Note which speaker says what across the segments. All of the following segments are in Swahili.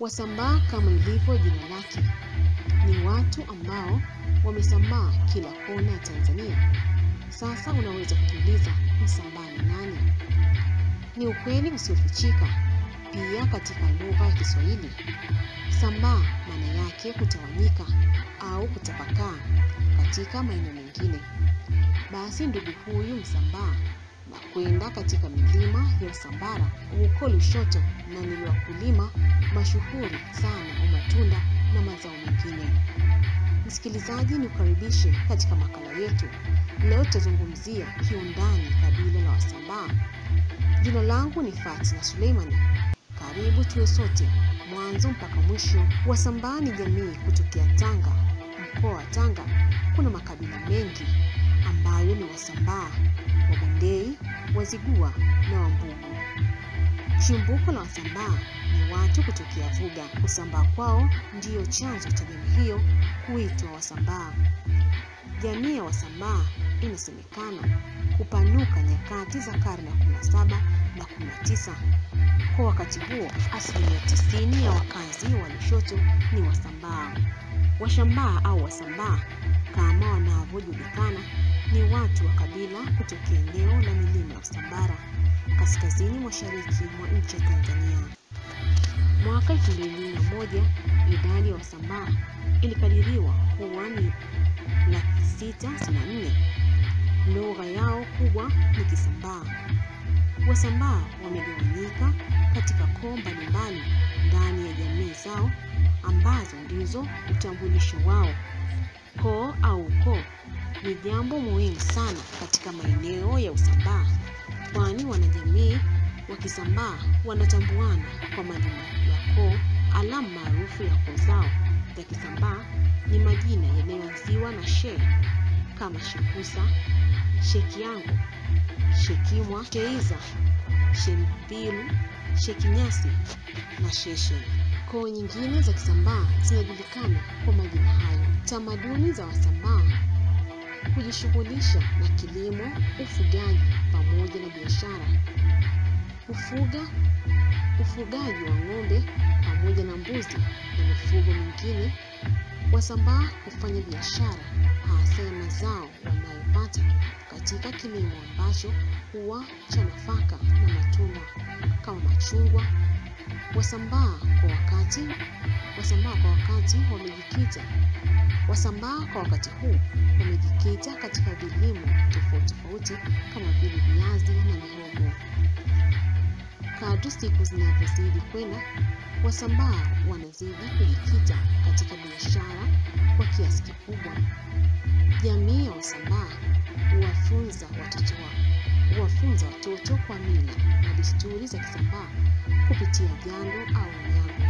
Speaker 1: Wasambaa kama ilivyo jina lake, ni watu ambao wamesambaa kila kona ya Tanzania. Sasa unaweza kujiuliza Msambaa ni nani? Ni ukweli usiofichika pia katika lugha ya Kiswahili. Sambaa maana yake kutawanyika au kutapakaa katika maeneo mengine. Basi ndugu huyu Msambaa kwenda katika milima ya Usambara huko Lushoto, na ni wakulima mashuhuri sana wa matunda na mazao mengine. Msikilizaji, ni ukaribishe katika makala yetu. Leo tutazungumzia kiundani kabila la Wasambaa. Jina langu ni Fatina Suleimani. Karibu tuwe sote mwanzo mpaka mwisho. Wasambaa ni jamii kutokea Tanga, mkoa wa Tanga. Kuna makabila mengi ambayo ni Wasambaa, Wabondei, Wazigua na Wambugu. Chimbuko la Wasambaa ni watu kutokea Vuga. Kusambaa kwao ndiyo chanzo cha jamii hiyo kuitwa Wasambaa. Jamii ya Wasambaa inasemekana kupanuka nyakati za karne ya 17 na 19. Kwa wakati huo, asilimia tisini ya wakazi wa Lushoto ni Wasambaa. Washambaa au Wasambaa kama wanavyojulikana ni watu wa kabila kutokea eneo la milima ya Usambara kaskazini mashariki mwa nchi ya Tanzania. Mwaka 2001 idadi ya Wasambaa ilikadiriwa kuwa ni laki sita na nne. Lugha yao kubwa ni Kisambaa. Wasambaa wamegawanyika katika koo mbalimbali ndani ya jamii zao ambazo ndizo utambulisho wao. Koo au ukoo ni jambo muhimu sana katika maeneo ya Usambaa, kwani wanajamii wa Kisambaa wanatambuana kwa majina ya koo. Alama maarufu ya koo zao za Kisambaa ni majina yanayoanziwa na she kama Shekusa, Shekiango, Shekimwa, Sheiza, Shempilu, Shekinyasi na Sheshe. Koo nyingine za Kisambaa zinajulikana kwa majina hayo. Tamaduni za Wasambaa kujishughulisha na kilimo, ufugaji pamoja na biashara. Kufuga, ufugaji wa ng'ombe pamoja na mbuzi na mifugo mingine. Wasambaa hufanya biashara hasa ya mazao wanayopata katika kilimo ambacho huwa cha nafaka na matunda kama machungwa. Wasambaa kwa wakati Wasambaa kwa wakati wamejikita Wasambaa kwa wakati huu wamejikita katika vilimo tofauti tofauti kama vile viazi na mihogo. Kadri siku zinavyozidi kwenda, Wasambaa wanazidi kujikita katika biashara kwa kiasi kikubwa. Jamii ya Wasambaa huwafunza watoto wao huwafunza watoto kwa mila na desturi za Kisambaa kupitia jando au unyago.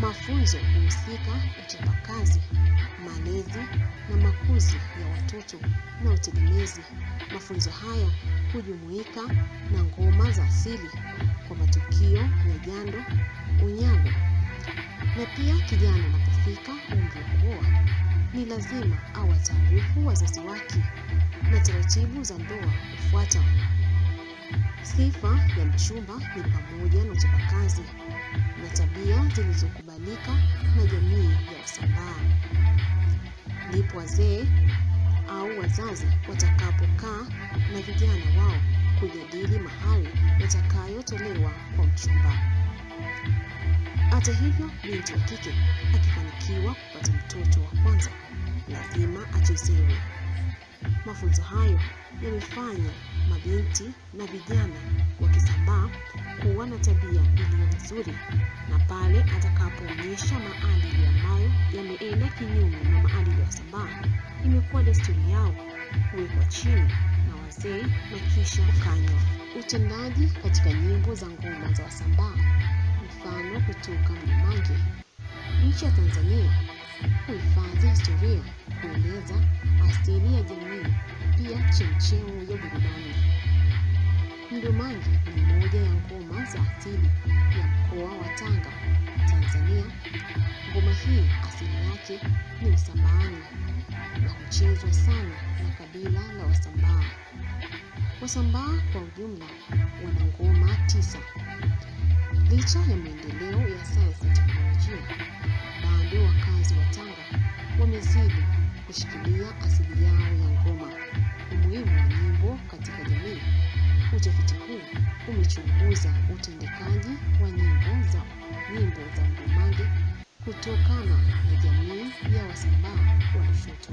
Speaker 1: Mafunzo husika uchapakazi, malezi na makuzi ya watoto na utegemezi. Mafunzo haya hujumuika na ngoma za asili kwa matukio ya jando, unyago. Na pia kijana anapofika umri wa ni lazima awataarifu wazazi wake na taratibu za ndoa hufuata. Sifa ya mchumba ni pamoja na uchapakazi na tabia zilizokubalika na jamii ya Wasambaa. Ndipo wazee au wazazi watakapokaa na vijana wao kujadili mahari yatakayotolewa kwa mchumba. Hata hivyo, binti wa kike akifanikiwa kupata mtoto wa kwanza, lazima achezewe. Mafunzo hayo yamefanya mabinti na vijana wakisambaa kuwa na tabia iliyo nzuri, na pale atakapoonyesha maadili ambayo yameenda kinyume na maadili ya Wasambaa, imekuwa desturi yao kuwekwa chini na wazee na kisha kukanywa. Utendaji katika nyimbo za ngoma za Wasambaa, mfano kutoka Mlimange. Nchi ya Tanzania kuhifadhi historia, kueleza asili ya jamii, pia chemchemu ya burudani. Ndumangi ni moja ya ngoma za asili ya mkoa wa Tanga, Tanzania. Ngoma hii asili yake ni Usambaani na huchezwa sana na kabila la Wasambaa. Wasambaa kwa ujumla wana ngoma tisa. Licha ya maendeleo ya sayansi na teknolojia, bado wakazi wa Tanga wamezidi kushikilia asili yao ya ngoma. Umuhimu wa nyimbo katika jamii. Utafiti huu umechunguza utendekaji wa nyimbo za nyimbo za Mbumange kutokana na jamii ya Wasambaa wa Lushoto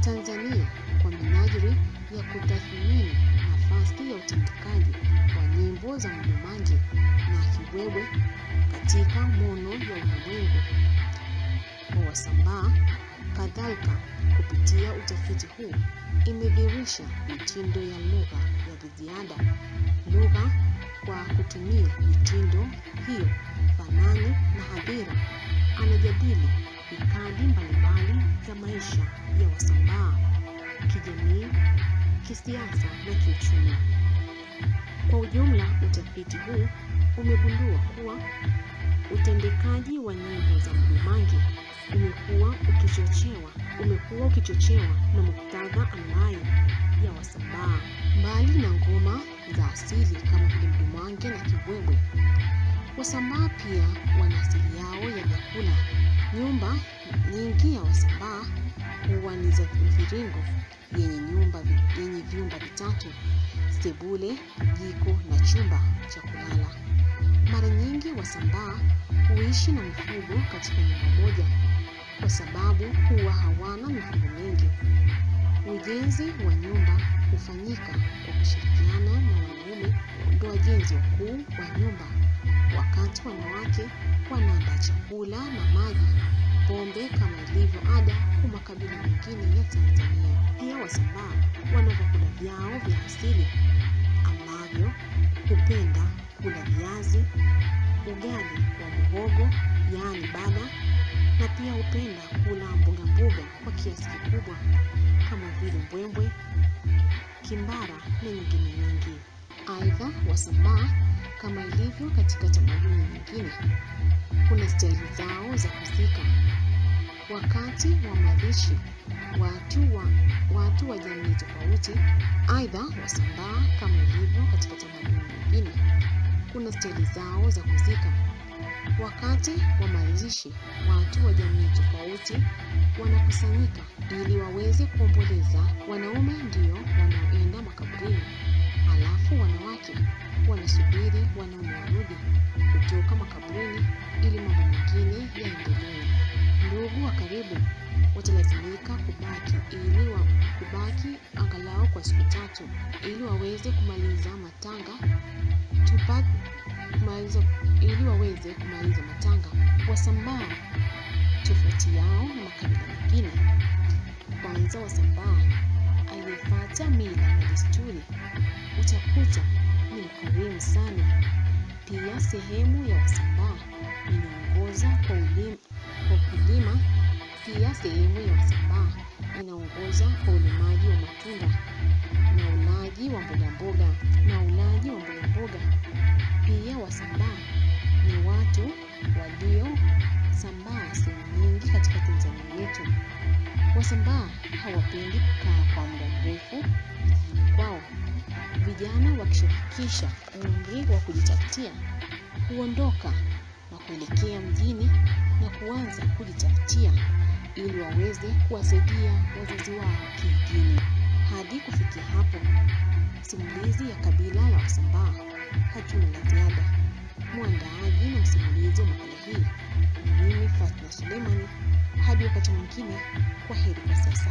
Speaker 1: Tanzania kwa minajili ya kutathmini nafasi ya utendekaji wa nyimbo za Mbumange na Kiwewe katika mono ya ulimwengu wa Wasambaa. Kadhalika, kupitia utafiti huu imedhihirisha mitindo ya lugha ya viziada lugha kwa kutumia mitindo hiyo fanani na hadhira anajadili ikadi mbalimbali za maisha ya Wasambaa kijamii, kisiasa na kiuchumi. Kwa ujumla, utafiti huu umegundua kuwa utendekaji wa nyimbo za Mbumange umekuwa ukichochewa umekuwa ukichochewa na muktadha ambayo ya Wasambaa. Mbali na ngoma za asili kama vile na kibwebwe. Wasambaa pia wana asili yao ya vyakula. Nyumba nyingi ya Wasambaa huwa ni za mviringo yenye nyumba yenye vyumba vitatu, sebule, jiko na chumba cha kulala. Mara nyingi Wasambaa huishi na mifugo katika nyumba moja kwa sababu huwa hawana mifugo mingi. Ujenzi wa nyumba hufanyika kwa kushirikiana na wanaume ndio wajenzi wakuu wa nyumba, wakati wanawake wanaandaa chakula na maji, pombe kama ilivyo ada kwa makabila mengine ya Tanzania. Pia Wasambaa wana vyakula vyao vya asili ambavyo hupenda kula viazi, ugali wa muhogo yaani bada, na pia hupenda kula mboga mboga kwa kiasi kikubwa kama vile mbwembwe, kimbara na nyingine nyingi. Aidha, Wasambaa kama ilivyo katika tamaduni nyingine, kuna staili zao za kuzika. Wakati wa mazishi, watu wa watu wa jamii tofauti. Aidha, Wasambaa kama ilivyo katika tamaduni nyingine, kuna staili zao za kuzika. Wakati wa mazishi, watu wa jamii tofauti wanakusanyika ili waweze kuomboleza. Wanaume ndio wanaoenda makaburini, alafu wanawake wanasubiri wanaume warudi kutoka makaburini ili mambo mengine yaendelee. Ndugu wa karibu watalazimika kubaki ili wa, kubaki angalau kwa siku tatu ili waweze kumaliza matanga tupa, kumaliza, waweze kumaliza matanga. Wasambaa tofauti yao na makabila mengine. Kwanza, Wasambaa aliyefuata mila na desturi utakuta ni mkarimu sana. Pia sehemu ya Wasambaa inaongoza kwa kwa kulima. Pia sehemu ya Wasambaa inaongoza kwa ulimaji wa matunda na ulaji wa mboga mboga na ulaji wa mboga mboga. Pia Wasambaa ni watu waliosambaa sehemu nyingi katika Tanzania yetu. Wasambaa hawapendi kukaa kwa muda mrefu vijijini kwao. Vijana wakishafikisha umri wa kujitafutia huondoka na kuelekea mjini na kuanza kujitafutia ili waweze kuwasaidia wazazi wao kijijini. Hadi kufikia hapo, simulizi ya kabila la Wasambaa hatuna la ziada. Mwandaaji na msimulizi wa makala hii ni mimi Fatma Suleimani. Hadi wakati mwingine, kwa heri kwa sasa.